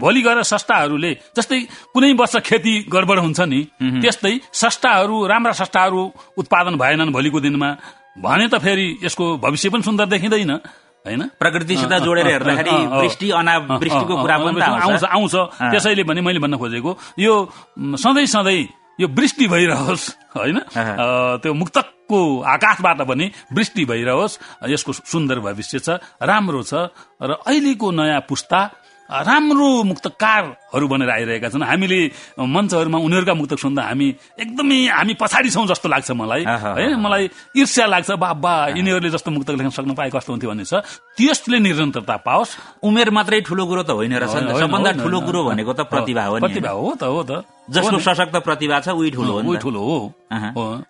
भोलि गएर संस्थाहरूले जस्तै कुनै वर्ष खेती गडबड हुन्छ नि त्यस्तै संस्थाहरू राम्रा संस्थाहरू उत्पादन भएनन् भोलिको दिनमा। भने त फेरि यसको भविष्य पनि सुन्दर देखिँदैन होइन? प्रकृतिसित जोडेर हेर्दाखेरि वृष्टि अनावृष्टिको कुरा पनि आउँछ। आउँछ त्यसैले पनि मैले भन्न खोजेको यो सधैँ सधैँ यो वृष्टि भइरहोस् होइन? त्यो मुक्तकको आकाशबाट पनि वृष्टि भइरहोस् यसको सुन्दर भविष्य छ राम्रो छ र अहिलेको नयाँ पुस्ता राम्रो मुक्तकारहरू बनेर आइरहेका छन्। हामीले मञ्चहरूमा उनीहरूका मुक्तक सुन्दा हामी एकदमै हामी पछाडि छौँ जस्तो लाग्छ मलाई। आहा, है मलाई ईर्ष्या लाग्छ बाबा यिनीहरूले जस्तो मुक्तक लेख्न सक्नु पाए कस्तो हुन्थ्यो भन्ने छ। त्यसले निरन्तरता पाओस्। उमेर मात्रै ठुलो कुरो त होइन रहेछ होइन, सबभन्दा होइन, ठुलो होइन, कुरो होइन। भनेको त प्रतिभा हो प्रतिभा हो त हो त। जसको। सशक्त प्रतिभा छ उही ठुलो उही। ठुलो हो।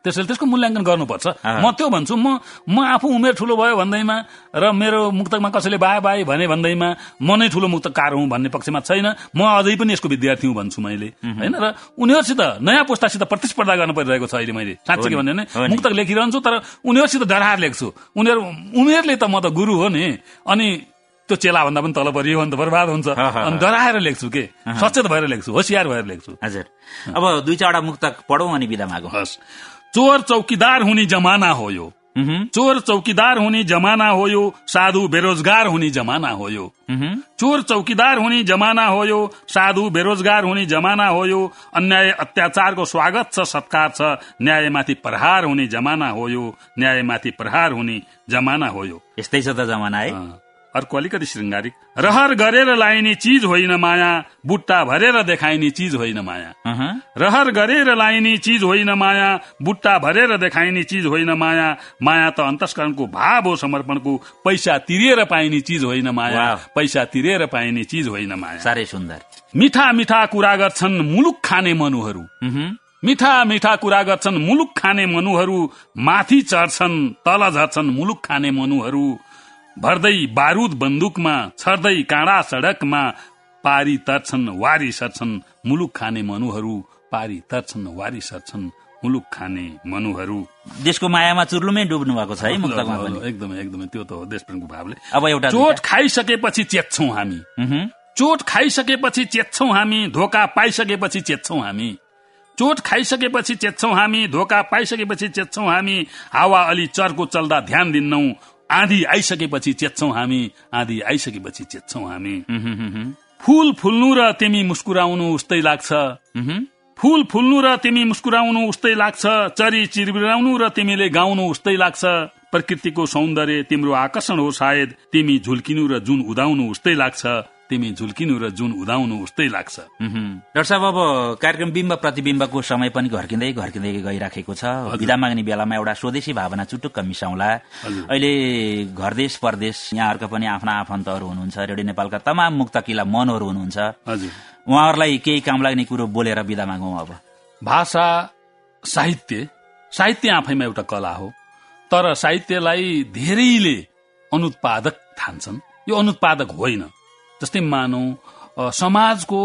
त्यसैले त्यसको मूल्याङ्कन गर्नुपर्छ। म त्यो भन्छु म म आफू उमेर ठुलो भयो भन्दैमा र मेरो मुक्तकमा कसैले बाए बाए भने भन्दैमा म नै ठुलो मुक्तकार हुँ भन्ने पक्षमा छैन म अझै पनि यसको विद्यार्थी हुँ भन्छु मैले होइन र उनीहरूसित नयाँ पुस्तासित प्रतिस्पर्धा गर्नु परिरहेको छ अहिले मैले साँच्चै भन्यो भने। मुक्तक लेखिरहन्छु तर उनीहरूसित डराएर लेख्छु उनीहरू उमेरले त म त गुरु हो नि अनि त्यो चेला भन्दा पनि तल परियो भने त बर्बाद हुन्छ। अनि। डराएर लेख्छु के? सचेत भएर लेख्छु होसियार भएर लेख्छु। हजुर। अब दुई चारवटा मुक्तक पढौँ अनि बिदा मागौँ। हस्। चोर चौकीदार हुने जमाना हो यो। चोर चौकीदार हुने जमाना हो यो साधु बेरोजगार हुने जमाना हो यो। चोर चौकीदार हुने जमाना हो यो साधु बेरोजगार हुने जमाना हो यो अन्याय अत्याचारको स्वागत छ सत्कार छ न्यायमाथि प्रहार हुने जमाना हो यो न्यायमाथि प्रहार हुने जमाना हो यो। यस्तै छ त जमाना है। अर्को अलिकति श्रृङ्गारिक रहर गरेर लाइने चिज होइन माया बुट्टा भरेर देखाइने चिज होइन माया। रहर गरेर लाइने चिज होइन माया बुट्टा भरेर देखाइने चिज होइन माया। माया त अन्तस्करणको भाव हो समर्पणको। पैसा तिरेर पाइने चिज होइन माया। पैसा तिरेर पाइने चिज होइन माया। साह्रै सुन्दर। मिठा मिठा कुरा गर्छन् मुलुक खाने मनुहरू। मिठा मिठा कुरा गर्छन् मुलुक खाने मनुहरू। माथि चढ्छन् तल झर्छन् मुलुक खाने मनुहरू। भर्दै बारूद बन्दुकमा छर्दै काँडा सडकमा पारी तर्छन् वारी सर्छन् मुलुक खाने मनुहरू पारी तर्छन् वारी सर्छन् मुलुक खाने मनुहरू। देशको मायामा चुर्लुमै डुब्नु भएको छ है मुक्तकमा पनि। एकदमै एकदमै त्यो त हो देशप्रेमको भावले। अब एउटा चोट खाइसकेपछि चेत्छौँ हामी। चोट खाइसकेपछि चेत्छौँ हामी धोका पाइसकेपछि चेत्छौँ हामी। चोट खाइसकेपछि चेत्छौँ हामी धोका पाइसकेपछि चेत्छौँ हामी। हावा अलि चर्को चल्दा ध्यान दिन्नौ आँधी आइसकेपछि चेत्छौँ हामी आँधी आइसकेपछि चेत्छौँ हामी। फूल फुल्नु र तिमी मुस्कुराउनु उस्तै लाग्छ। फूल फुल्नु र तिमी मुस्कुराउनु उस्तै लाग्छ। चरी चिरबिराउनु र तिमीले गाउनु उस्तै लाग्छ। प्रकृतिको सौन्दर्य तिम्रो आकर्षण हो सायद। तिमी झुल्किनु र जुन उदाउनु उस्तै लाग्छ। तिमी झुल्किनु र जुन उदाउनु उस्तै लाग्छ। डाक्टर साहब अब कार्यक्रम बिम्ब प्रतिबिम्बको समय पनि घर्किँदै घर्किँदै गइराखेको छ। विदा माग्ने बेलामा एउटा स्वदेशी भावना चुटुक्क मिसाउला। अहिले घरदेश परदेश यहाँहरूका पनि आफ्ना आफन्तहरू हुनुहुन्छ। रेडियो नेपालका तमाम मुक्तकिला मनहरू हुनुहुन्छ। हजुर। उहाँहरूलाई केही काम लाग्ने कुरो बोलेर बिदा मागौँ अब। भाषा साहित्य साहित्य आफैमा एउटा कला हो। तर साहित्यलाई धेरैले अनुत्पादक ठान्छन्। यो अनुत्पादक होइन। जस्तै मानौ समाजको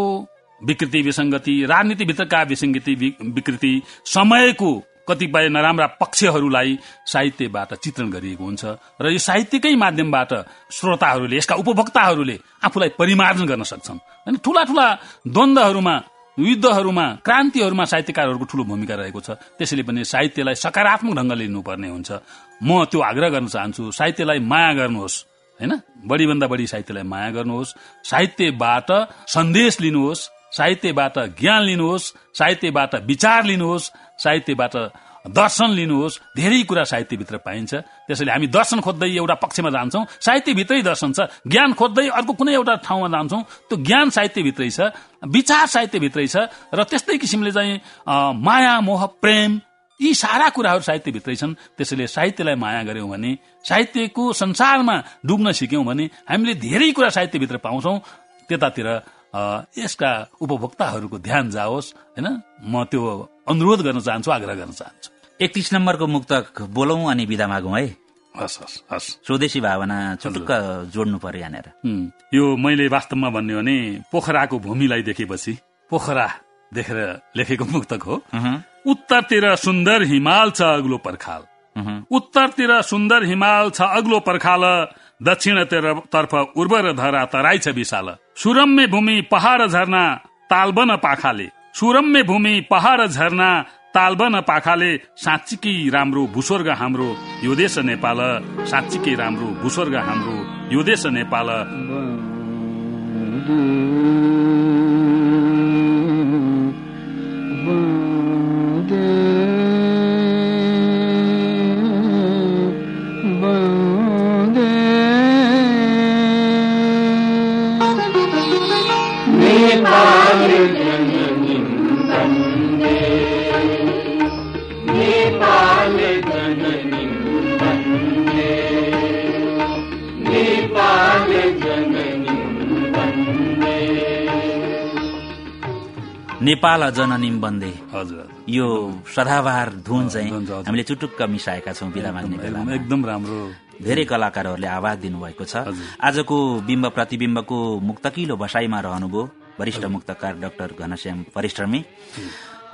विकृति विसङ्गति राजनीतिभित्रका विसङ्गति विकृति समयको कतिपय नराम्रा पक्षहरूलाई साहित्यबाट चित्रण गरिएको हुन्छ र यो साहित्यकै माध्यमबाट श्रोताहरूले यसका उपभोक्ताहरूले आफूलाई परिमार्जन गर्न सक्छन्। होइन ठूला ठूला द्वन्द्वहरूमा युद्धहरूमा क्रान्तिहरूमा साहित्यकारहरूको ठूलो भूमिका रहेको छ। त्यसैले पनि साहित्यलाई सकारात्मक ढंगले लिनुपर्ने हुन्छ। म त्यो आग्रह गर्न चाहन्छु साहित्यलाई माया गर्नुहोस्। होइन? बढीभन्दा बढी साहित्यलाई माया गर्नुहोस् साहित्यबाट सन्देश लिनुहोस् साहित्यबाट ज्ञान लिनुहोस् साहित्यबाट विचार लिनुहोस् साहित्यबाट दर्शन लिनुहोस् धेरै कुरा साहित्यभित्र पाइन्छ। त्यसैले हामी दर्शन खोज्दै एउटा पक्षमा जान्छौँ साहित्यभित्रै दर्शन छ। ज्ञान खोज्दै अर्को कुनै एउटा ठाउँमा जान्छौँ त्यो ज्ञान साहित्यभित्रै छ विचार साहित्यभित्रै छ र त्यस्तै किसिमले चाहिँ माया मोह प्रेम यी सारा कुराहरू साहित्यभित्रै छन्। त्यसैले साहित्यलाई माया गर्यौं भने साहित्यको संसारमा डुब्न सिक्यौं भने हामीले धेरै कुरा साहित्यभित्र पाउँछौं। त्यतातिर यसका उपभोक्ताहरूको ध्यान जाओस् होइन? म त्यो अनुरोध गर्न चाहन्छु आग्रह गर्न चाहन्छु। एकतिस नम्बरको मुक्तक बोलौँ अनि बिदा मागौँ है। हस् हस् हस्। स्वदेशी भावना चुटुक्क जोड्नु पर्यो यहाँनिर। यो मैले वास्तवमा भन्ने हो भने पोखराको भूमिलाई देखेपछि पोखरा देखेर लेखेको मुक्तक हो। उत्तरतिर सुन्दर हिमाल छ अग्लो पर्खाल। उत्तरतिर सुन्दर हिमाल छ अग्लो पर्खाल दक्षिणतिर तर्फ उर्वर धरा तराई छ विशाल। सुरम्य भूमि पहाड झरना तालबन पाखाले। सुरम्य भूमि पहाड झरना तालबन पाखाले। साँच्चीकै राम्रो भूस्वर्ग हाम्रो यो देश नेपाल साँच्चीकै राम्रो भूस्वर्ग हाम्रो यो देश नेपाल। नेपाल जननिम बन्दे। हजुर। यो सदाबहार धुन चाहिँ। हामीले चुटुक्क मिसाएका छौँ बिदा माग्ने बेलामा। एकदम राम्रो। धेरै कलाकारहरूले आवाज दिनुभएको छ। आजको बिम्ब प्रतिबिम्बको मुक्तकिलो बसाईमा रहनुभयो। वरिष्ठ मुक्तकार डाक्टर घनश्याम परिश्रमी।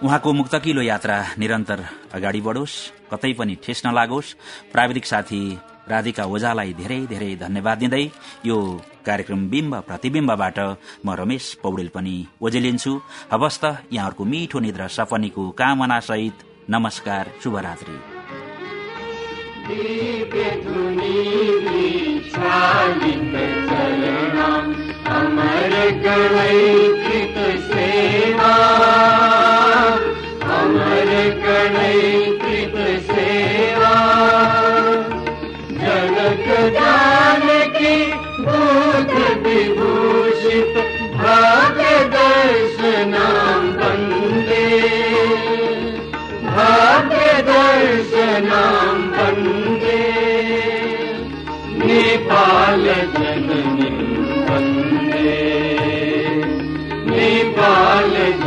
उहाँको मुक्तकिलो यात्रा निरन्तर अगाडि बढोस् कतै पनि ठेस नलागोस्। प्राविधिक साथी राधिका ओझालाई धेरै धेरै धन्यवाद दिँदै यो कार्यक्रम बिम्ब प्रतिबिम्बबाट म रमेश पौडेल पनि ओजेलिन्छु हवस् त यहाँहरूको मिठो निद्रा सपनीको कामना सहित नमस्कार शुभरात्री। ी दुणी शाजितमर सेवा अमर कृत सेवा जनक जानी भूग विदूषित भागदर्शना से नाम बंदे। नेपाल जननी बंदे। नेपाल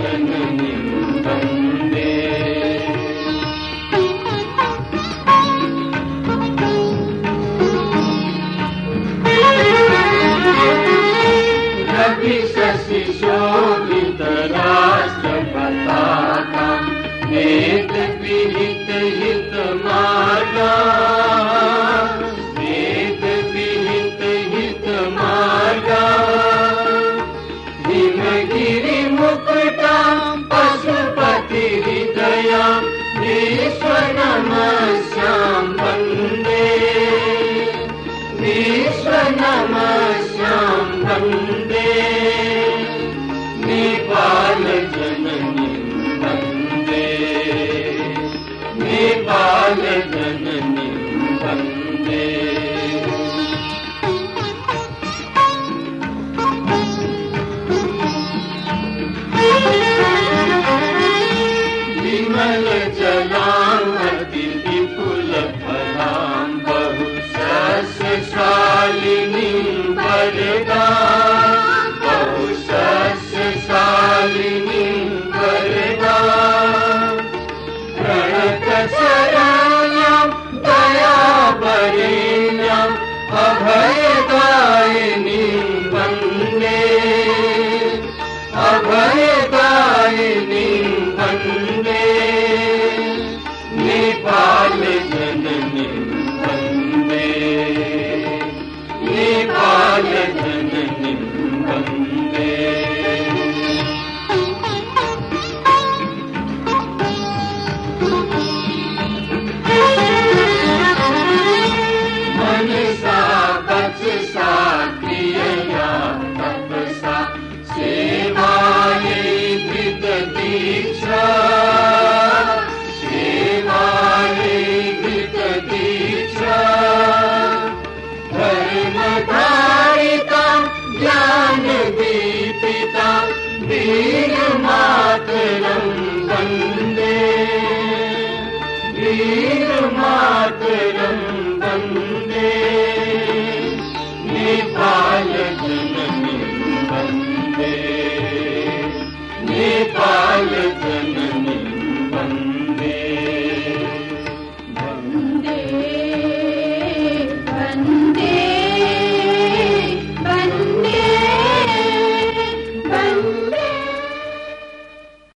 अभयदायिनी वन्दे ीय मातृं सन्दे